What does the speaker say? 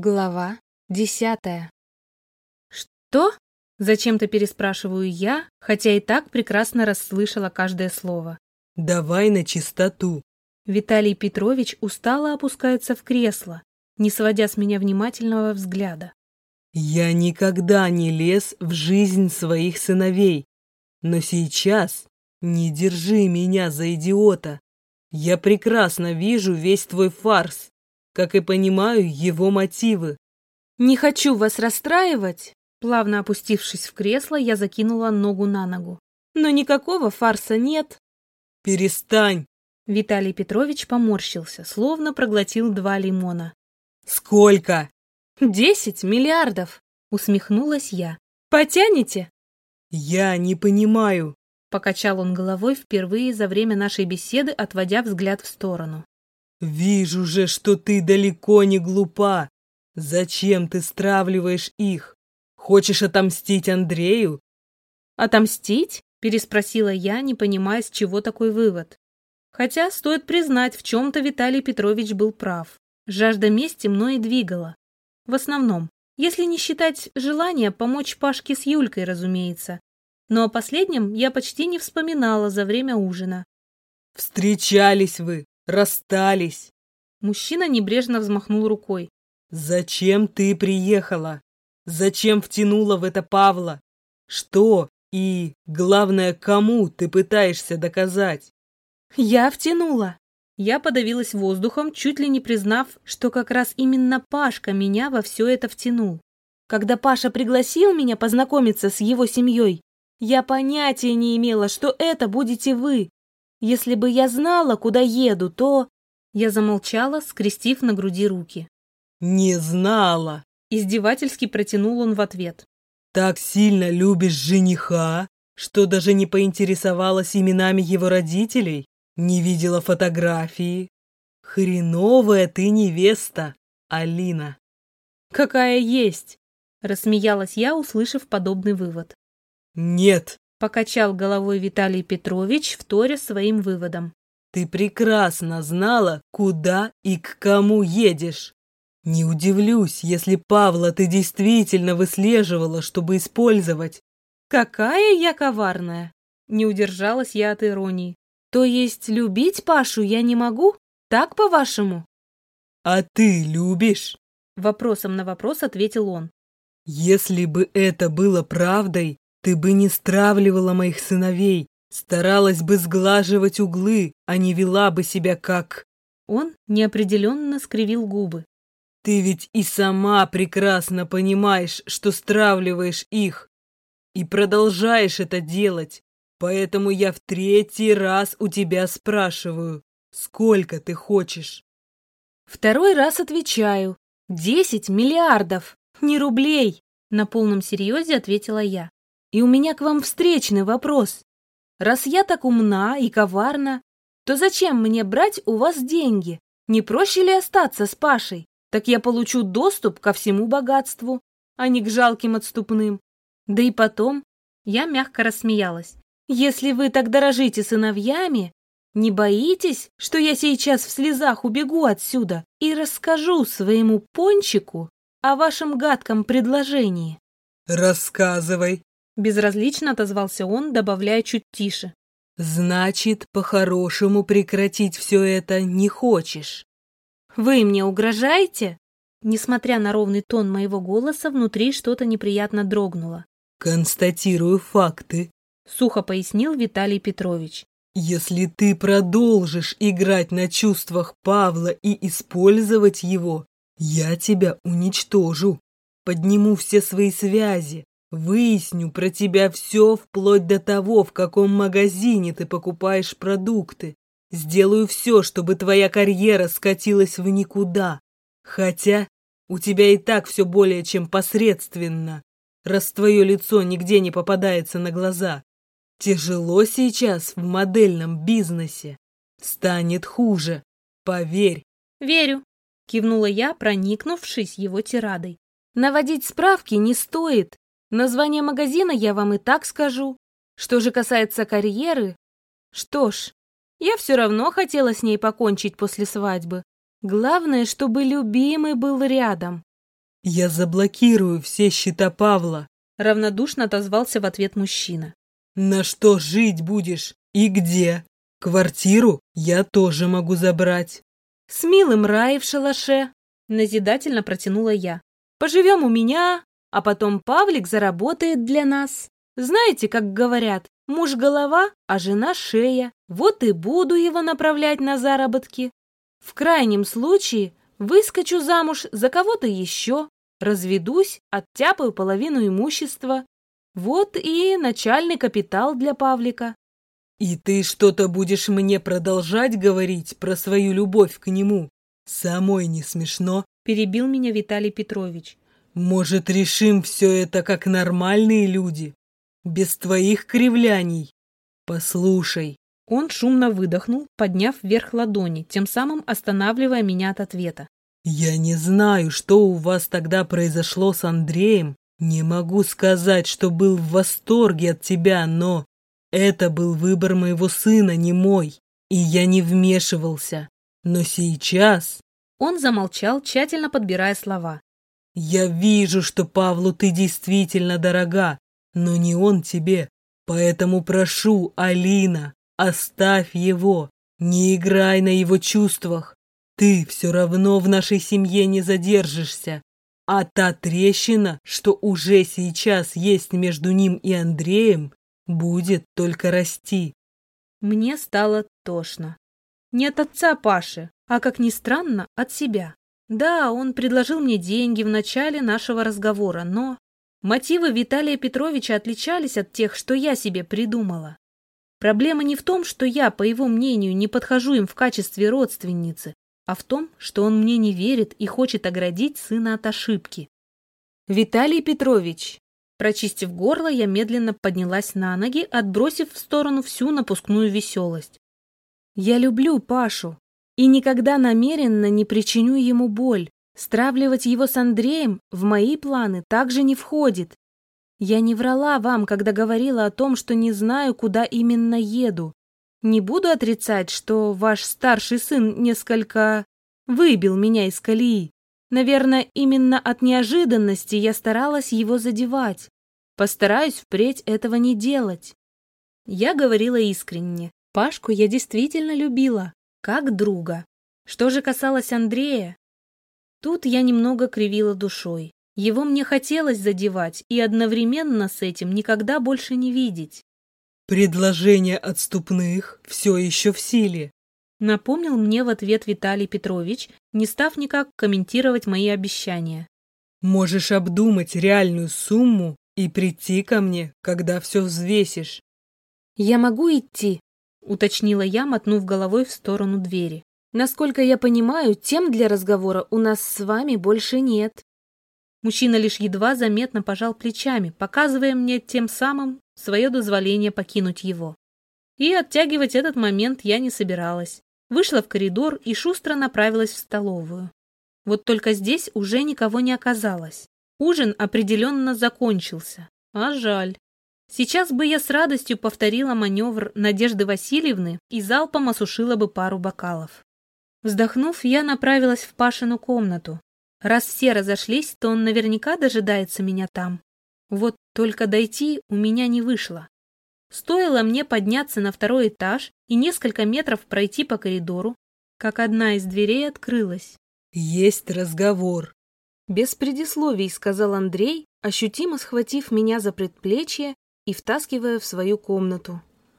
Глава десятая. «Что?» — зачем-то переспрашиваю я, хотя и так прекрасно расслышала каждое слово. «Давай на чистоту». Виталий Петрович устало опускается в кресло, не сводя с меня внимательного взгляда. «Я никогда не лез в жизнь своих сыновей, но сейчас не держи меня за идиота. Я прекрасно вижу весь твой фарс как и понимаю его мотивы. «Не хочу вас расстраивать», плавно опустившись в кресло, я закинула ногу на ногу. «Но никакого фарса нет». «Перестань!» Виталий Петрович поморщился, словно проглотил два лимона. «Сколько?» «Десять миллиардов!» — усмехнулась я. «Потянете?» «Я не понимаю», — покачал он головой впервые за время нашей беседы, отводя взгляд в сторону. «Вижу же, что ты далеко не глупа. Зачем ты стравливаешь их? Хочешь отомстить Андрею?» «Отомстить?» — переспросила я, не понимая, с чего такой вывод. Хотя, стоит признать, в чем-то Виталий Петрович был прав. Жажда мести мной и двигала. В основном, если не считать желания помочь Пашке с Юлькой, разумеется. Но о последнем я почти не вспоминала за время ужина. «Встречались вы, Расстались. Мужчина небрежно взмахнул рукой. Зачем ты приехала? Зачем втянула в это Павла? Что и, главное, кому ты пытаешься доказать? Я втянула. Я подавилась воздухом, чуть ли не признав, что как раз именно Пашка меня во все это втянул. Когда Паша пригласил меня познакомиться с его семьей, я понятия не имела, что это будете вы. Если бы я знала, куда еду, то...» Я замолчала, скрестив на груди руки. «Не знала!» Издевательски протянул он в ответ. «Так сильно любишь жениха, что даже не поинтересовалась именами его родителей? Не видела фотографии? Хреновая ты невеста, Алина!» «Какая есть!» — рассмеялась я, услышав подобный вывод. «Нет!» Покачал головой Виталий Петрович, вторя своим выводом. Ты прекрасно знала, куда и к кому едешь. Не удивлюсь, если Павла ты действительно выслеживала, чтобы использовать. Какая я коварная! Не удержалась я от иронии. То есть любить Пашу я не могу? Так, по-вашему? А ты любишь? Вопросом на вопрос ответил он. Если бы это было правдой, ты бы не стравливала моих сыновей, старалась бы сглаживать углы, а не вела бы себя как...» Он неопределенно скривил губы. «Ты ведь и сама прекрасно понимаешь, что стравливаешь их, и продолжаешь это делать, поэтому я в третий раз у тебя спрашиваю, сколько ты хочешь?» Второй раз отвечаю. «Десять миллиардов, не рублей!» На полном серьезе ответила я. И у меня к вам встречный вопрос. Раз я так умна и коварна, то зачем мне брать у вас деньги? Не проще ли остаться с Пашей? Так я получу доступ ко всему богатству, а не к жалким отступным. Да и потом, я мягко рассмеялась. Если вы так дорожите сыновьями, не боитесь, что я сейчас в слезах убегу отсюда и расскажу своему пончику о вашем гадком предложении? Рассказывай, Безразлично отозвался он, добавляя чуть тише. «Значит, по-хорошему прекратить все это не хочешь?» «Вы мне угрожаете?» Несмотря на ровный тон моего голоса, внутри что-то неприятно дрогнуло. «Констатирую факты», — сухо пояснил Виталий Петрович. «Если ты продолжишь играть на чувствах Павла и использовать его, я тебя уничтожу, подниму все свои связи, Выясню про тебя все вплоть до того, в каком магазине ты покупаешь продукты. Сделаю все, чтобы твоя карьера скатилась в никуда. Хотя у тебя и так все более чем посредственно, раз твое лицо нигде не попадается на глаза. Тяжело сейчас в модельном бизнесе. Станет хуже, поверь. Верю, кивнула я, проникнувшись его тирадой. Наводить справки не стоит. Название магазина я вам и так скажу. Что же касается карьеры, что ж, я все равно хотела с ней покончить после свадьбы. Главное, чтобы любимый был рядом. Я заблокирую все счета Павла. Равнодушно отозвался в ответ мужчина. На что жить будешь и где? Квартиру я тоже могу забрать. С милым рай в шалаше, назидательно протянула я. Поживем у меня, а потом Павлик заработает для нас. Знаете, как говорят, муж голова, а жена шея. Вот и буду его направлять на заработки. В крайнем случае выскочу замуж за кого-то еще, разведусь, оттяпаю половину имущества. Вот и начальный капитал для Павлика. И ты что-то будешь мне продолжать говорить про свою любовь к нему? Самой не смешно? Перебил меня Виталий Петрович. Может, решим все это как нормальные люди? Без твоих кривляний. Послушай. Он шумно выдохнул, подняв вверх ладони, тем самым останавливая меня от ответа. Я не знаю, что у вас тогда произошло с Андреем. Не могу сказать, что был в восторге от тебя, но это был выбор моего сына, не мой. И я не вмешивался. Но сейчас... Он замолчал, тщательно подбирая слова. Я вижу, что Павлу ты действительно дорога, но не он тебе. Поэтому прошу, Алина, оставь его. Не играй на его чувствах. Ты все равно в нашей семье не задержишься. А та трещина, что уже сейчас есть между ним и Андреем, будет только расти. Мне стало тошно. Не от отца Паши, а, как ни странно, от себя. Да, он предложил мне деньги в начале нашего разговора, но мотивы Виталия Петровича отличались от тех, что я себе придумала. Проблема не в том, что я, по его мнению, не подхожу им в качестве родственницы, а в том, что он мне не верит и хочет оградить сына от ошибки. «Виталий Петрович!» Прочистив горло, я медленно поднялась на ноги, отбросив в сторону всю напускную веселость. «Я люблю Пашу и никогда намеренно не причиню ему боль. Стравливать его с Андреем в мои планы также не входит. Я не врала вам, когда говорила о том, что не знаю, куда именно еду. Не буду отрицать, что ваш старший сын несколько выбил меня из колеи. Наверное, именно от неожиданности я старалась его задевать. Постараюсь впредь этого не делать. Я говорила искренне. Пашку я действительно любила, как друга. Что же касалось Андрея, тут я немного кривила душой. Его мне хотелось задевать и одновременно с этим никогда больше не видеть. Предложение отступных все еще в силе. Напомнил мне в ответ Виталий Петрович, не став никак комментировать мои обещания. Можешь обдумать реальную сумму и прийти ко мне, когда все взвесишь. Я могу идти, уточнила я, мотнув головой в сторону двери. Насколько я понимаю, тем для разговора у нас с вами больше нет. Мужчина лишь едва заметно пожал плечами, показывая мне тем самым свое дозволение покинуть его. И оттягивать этот момент я не собиралась. Вышла в коридор и шустро направилась в столовую. Вот только здесь уже никого не оказалось. Ужин определенно закончился. А жаль. Сейчас бы я с радостью повторила маневр Надежды Васильевны и залпом осушила бы пару бокалов. Вздохнув, я направилась в Пашину комнату, Раз все разошлись, то он наверняка дожидается меня там. Вот только дойти у меня не вышло. Стоило мне подняться на второй этаж и несколько метров пройти по коридору, как одна из дверей открылась. «Есть разговор», — без предисловий сказал Андрей, ощутимо схватив меня за предплечье и втаскивая в свою комнату.